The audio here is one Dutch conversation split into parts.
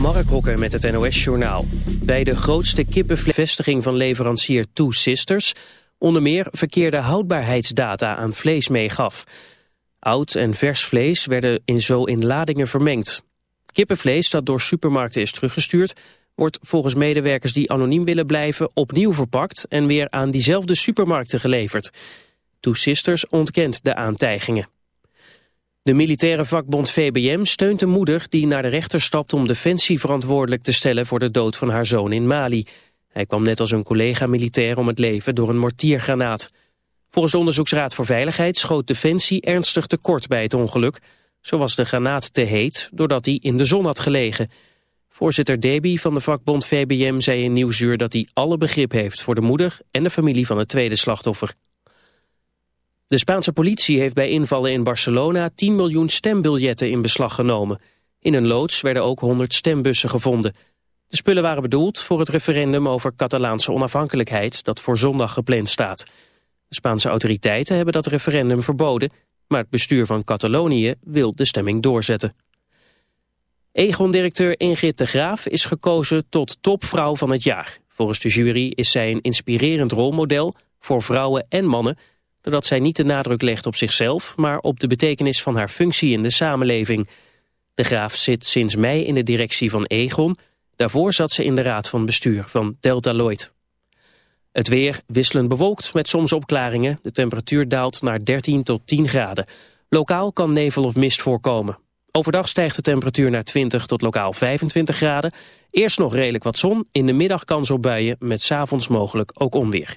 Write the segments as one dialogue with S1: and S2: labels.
S1: Mark Hokker met het NOS Journaal. Bij de grootste kippenvestiging van leverancier Two Sisters... onder meer verkeerde houdbaarheidsdata aan vlees meegaf. Oud en vers vlees werden in zo in ladingen vermengd. Kippenvlees dat door supermarkten is teruggestuurd... wordt volgens medewerkers die anoniem willen blijven opnieuw verpakt... en weer aan diezelfde supermarkten geleverd. Two Sisters ontkent de aantijgingen. De militaire vakbond VBM steunt de moeder die naar de rechter stapt om Defensie verantwoordelijk te stellen voor de dood van haar zoon in Mali. Hij kwam net als een collega militair om het leven door een mortiergranaat. Volgens de Onderzoeksraad voor Veiligheid schoot Defensie ernstig tekort bij het ongeluk. Zo was de granaat te heet doordat hij in de zon had gelegen. Voorzitter Deby van de vakbond VBM zei in Nieuwsuur dat hij alle begrip heeft voor de moeder en de familie van het tweede slachtoffer. De Spaanse politie heeft bij invallen in Barcelona 10 miljoen stembiljetten in beslag genomen. In een loods werden ook 100 stembussen gevonden. De spullen waren bedoeld voor het referendum over Catalaanse onafhankelijkheid dat voor zondag gepland staat. De Spaanse autoriteiten hebben dat referendum verboden, maar het bestuur van Catalonië wil de stemming doorzetten. Egon-directeur Ingrid de Graaf is gekozen tot topvrouw van het jaar. Volgens de jury is zij een inspirerend rolmodel voor vrouwen en mannen doordat zij niet de nadruk legt op zichzelf, maar op de betekenis van haar functie in de samenleving. De Graaf zit sinds mei in de directie van Egon, daarvoor zat ze in de raad van bestuur van Delta Lloyd. Het weer wisselend bewolkt met soms opklaringen, de temperatuur daalt naar 13 tot 10 graden. Lokaal kan nevel of mist voorkomen. Overdag stijgt de temperatuur naar 20 tot lokaal 25 graden. Eerst nog redelijk wat zon, in de middag kans op buien met s'avonds mogelijk ook onweer.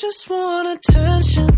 S2: just want attention.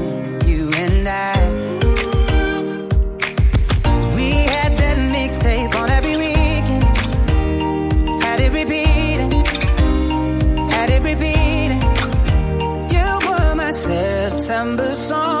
S3: December song.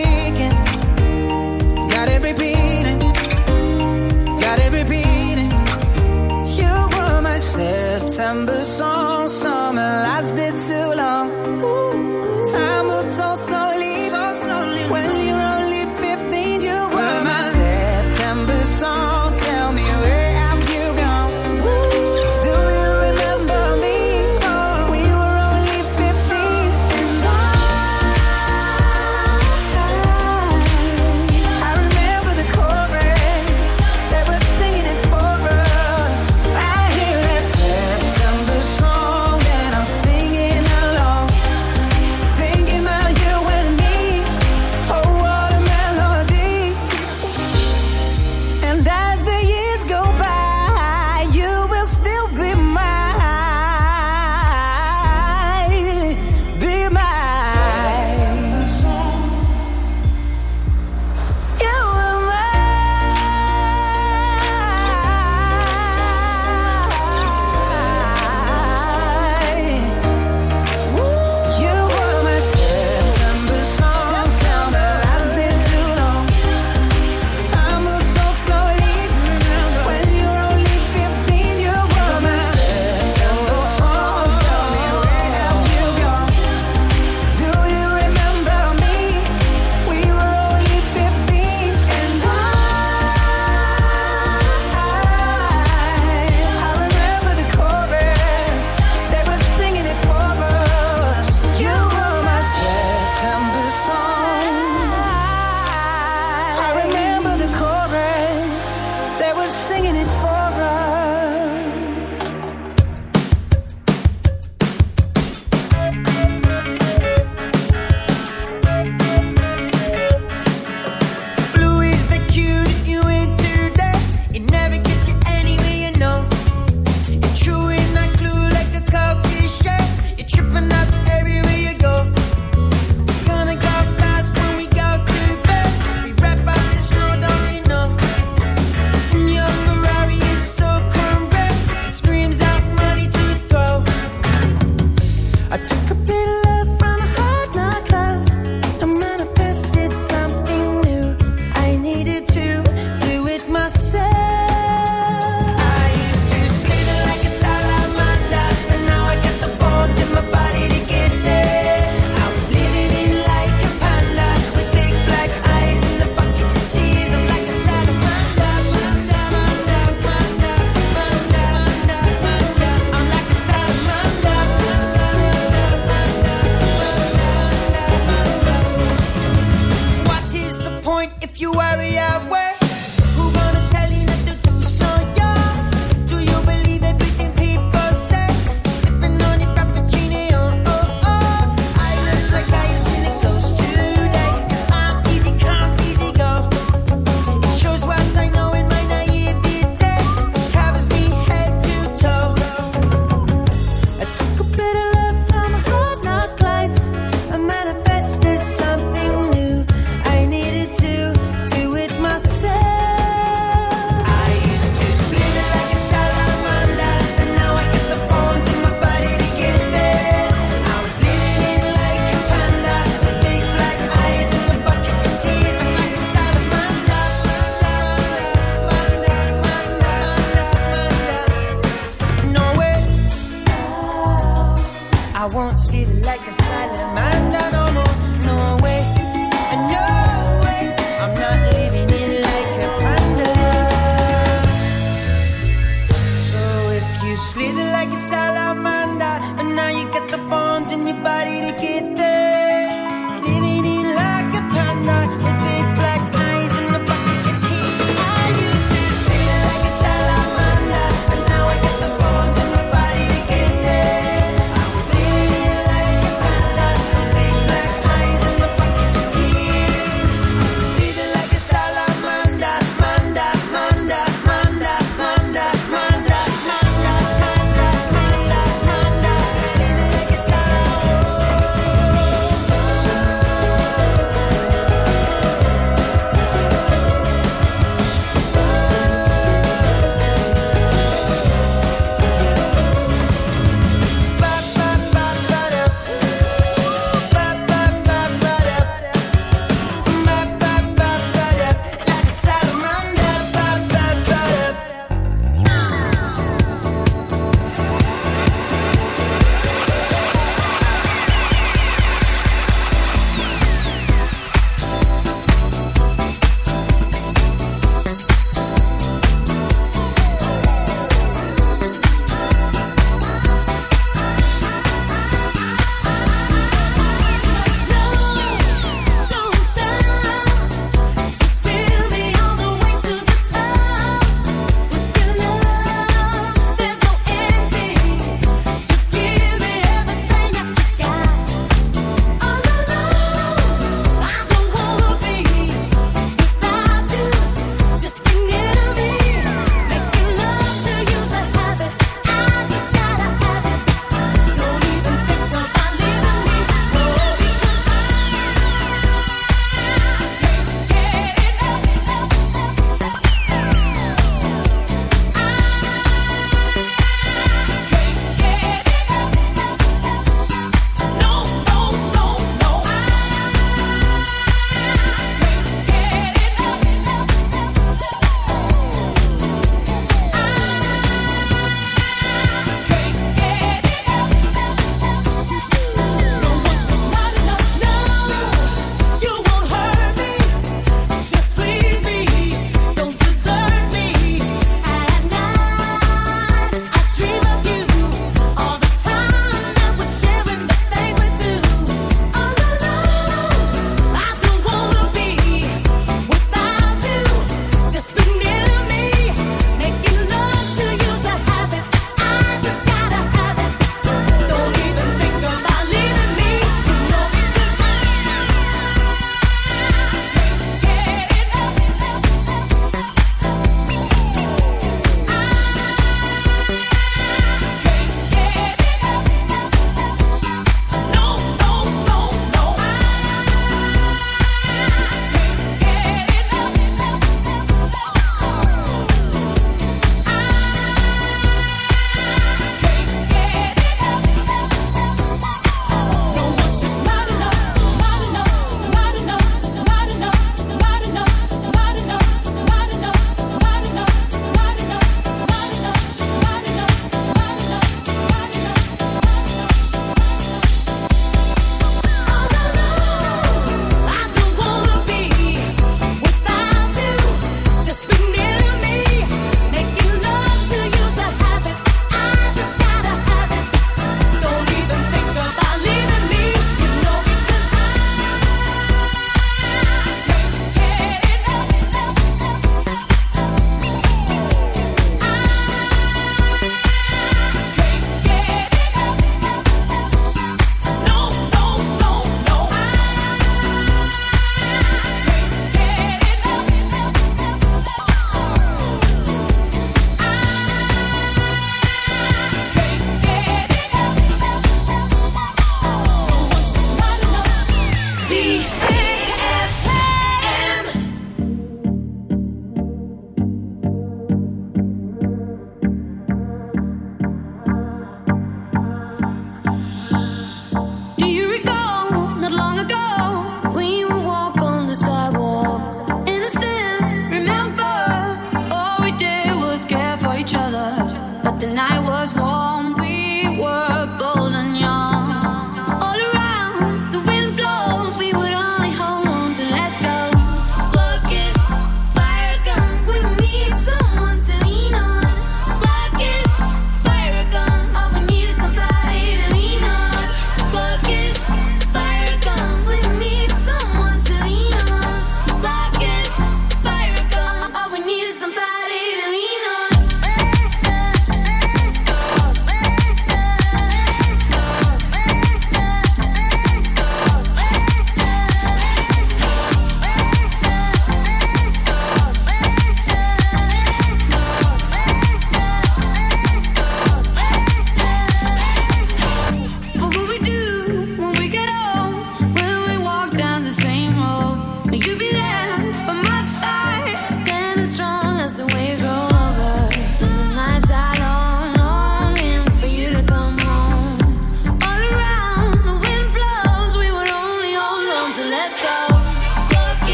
S4: December